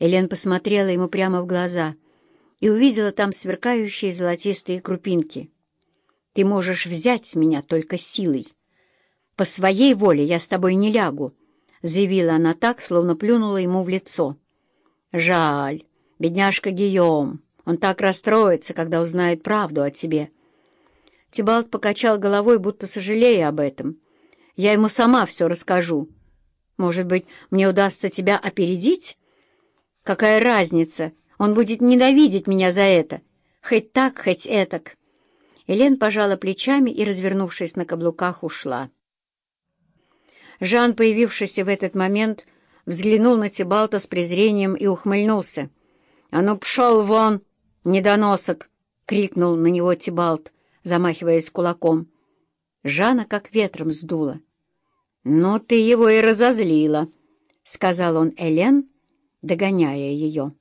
Элен посмотрела ему прямо в глаза и увидела там сверкающие золотистые крупинки. «Ты можешь взять с меня только силой. По своей воле я с тобой не лягу», — заявила она так, словно плюнула ему в лицо. «Жаль, бедняжка Гийом, он так расстроится, когда узнает правду о тебе». Тибалт покачал головой, будто сожалея об этом. «Я ему сама все расскажу. Может быть, мне удастся тебя опередить?» Какая разница? Он будет ненавидеть меня за это. Хоть так, хоть этак. Элен пожала плечами и, развернувшись на каблуках, ушла. Жан, появившийся в этот момент, взглянул на Тибалта с презрением и ухмыльнулся. «А ну, пшел вон, недоносок!» — крикнул на него Тибалт, замахиваясь кулаком. Жана как ветром сдуло. «Ну, ты его и разозлила», — сказал он Элен, — догоняя ее.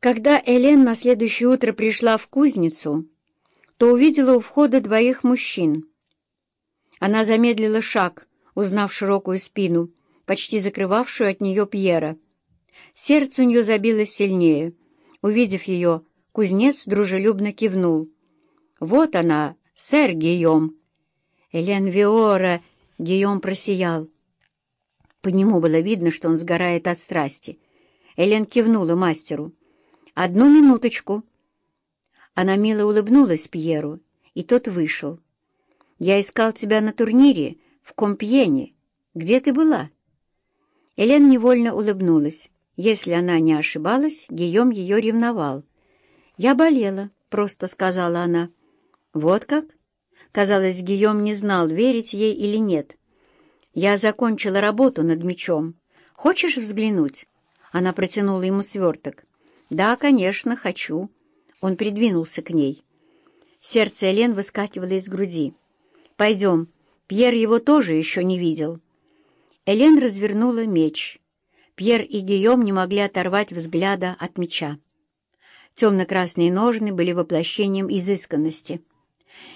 Когда Элен на следующее утро пришла в кузницу, то увидела у входа двоих мужчин. Она замедлила шаг, узнав широкую спину, почти закрывавшую от нее Пьера. Сердце у нее забилось сильнее. Увидев ее, кузнец дружелюбно кивнул. «Вот она, сэр Гийом!» Элен Виора Гийом просиял. По нему было видно, что он сгорает от страсти. Элен кивнула мастеру. «Одну минуточку». Она мило улыбнулась Пьеру, и тот вышел. «Я искал тебя на турнире в Компьене. Где ты была?» Элен невольно улыбнулась. Если она не ошибалась, Гийом ее ревновал. «Я болела», — просто сказала она. «Вот как?» Казалось, Гийом не знал, верить ей или нет. «Я закончила работу над мечом. Хочешь взглянуть?» Она протянула ему сверток. «Да, конечно, хочу». Он придвинулся к ней. Сердце Элен выскакивало из груди. «Пойдем. Пьер его тоже еще не видел». Элен развернула меч. Пьер и Гийом не могли оторвать взгляда от меча. Темно-красные ножны были воплощением изысканности.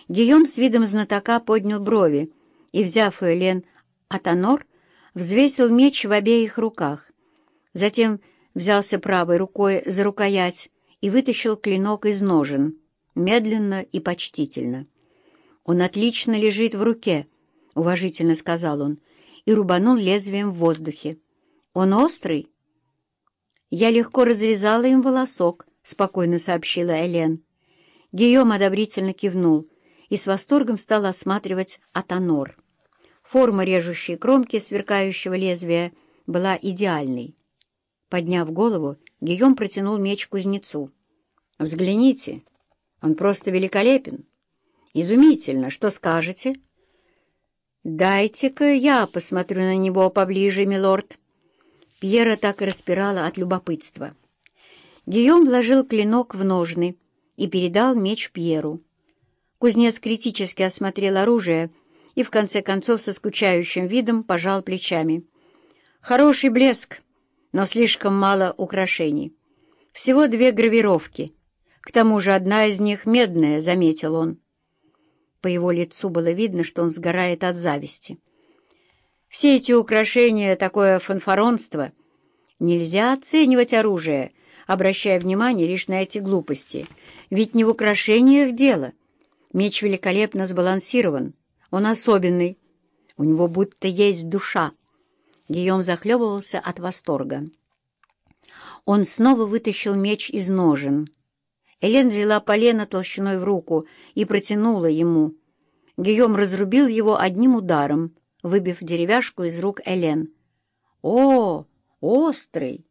Гийом с видом знатока поднял брови и, взяв Элен Атанор взвесил меч в обеих руках, затем взялся правой рукой за рукоять и вытащил клинок из ножен, медленно и почтительно. «Он отлично лежит в руке», — уважительно сказал он, и рубанул лезвием в воздухе. «Он острый?» «Я легко разрезала им волосок», — спокойно сообщила Элен. Гийом одобрительно кивнул и с восторгом стал осматривать Атанор. Форма режущей кромки сверкающего лезвия была идеальной. Подняв голову, Гийом протянул меч кузнецу. «Взгляните, он просто великолепен. Изумительно, что скажете?» «Дайте-ка я посмотрю на него поближе, милорд». Пьера так и распирала от любопытства. Гийом вложил клинок в ножны и передал меч Пьеру. Кузнец критически осмотрел оружие и, в конце концов, со скучающим видом пожал плечами. «Хороший блеск, но слишком мало украшений. Всего две гравировки. К тому же одна из них медная», — заметил он. По его лицу было видно, что он сгорает от зависти. «Все эти украшения — такое фанфаронство. Нельзя оценивать оружие, обращая внимание лишь на эти глупости. Ведь не в украшениях дело. Меч великолепно сбалансирован». Он особенный. У него будто есть душа. Гийом захлебывался от восторга. Он снова вытащил меч из ножен. Элен взяла полено толщиной в руку и протянула ему. Гийом разрубил его одним ударом, выбив деревяшку из рук Элен. «О, острый!»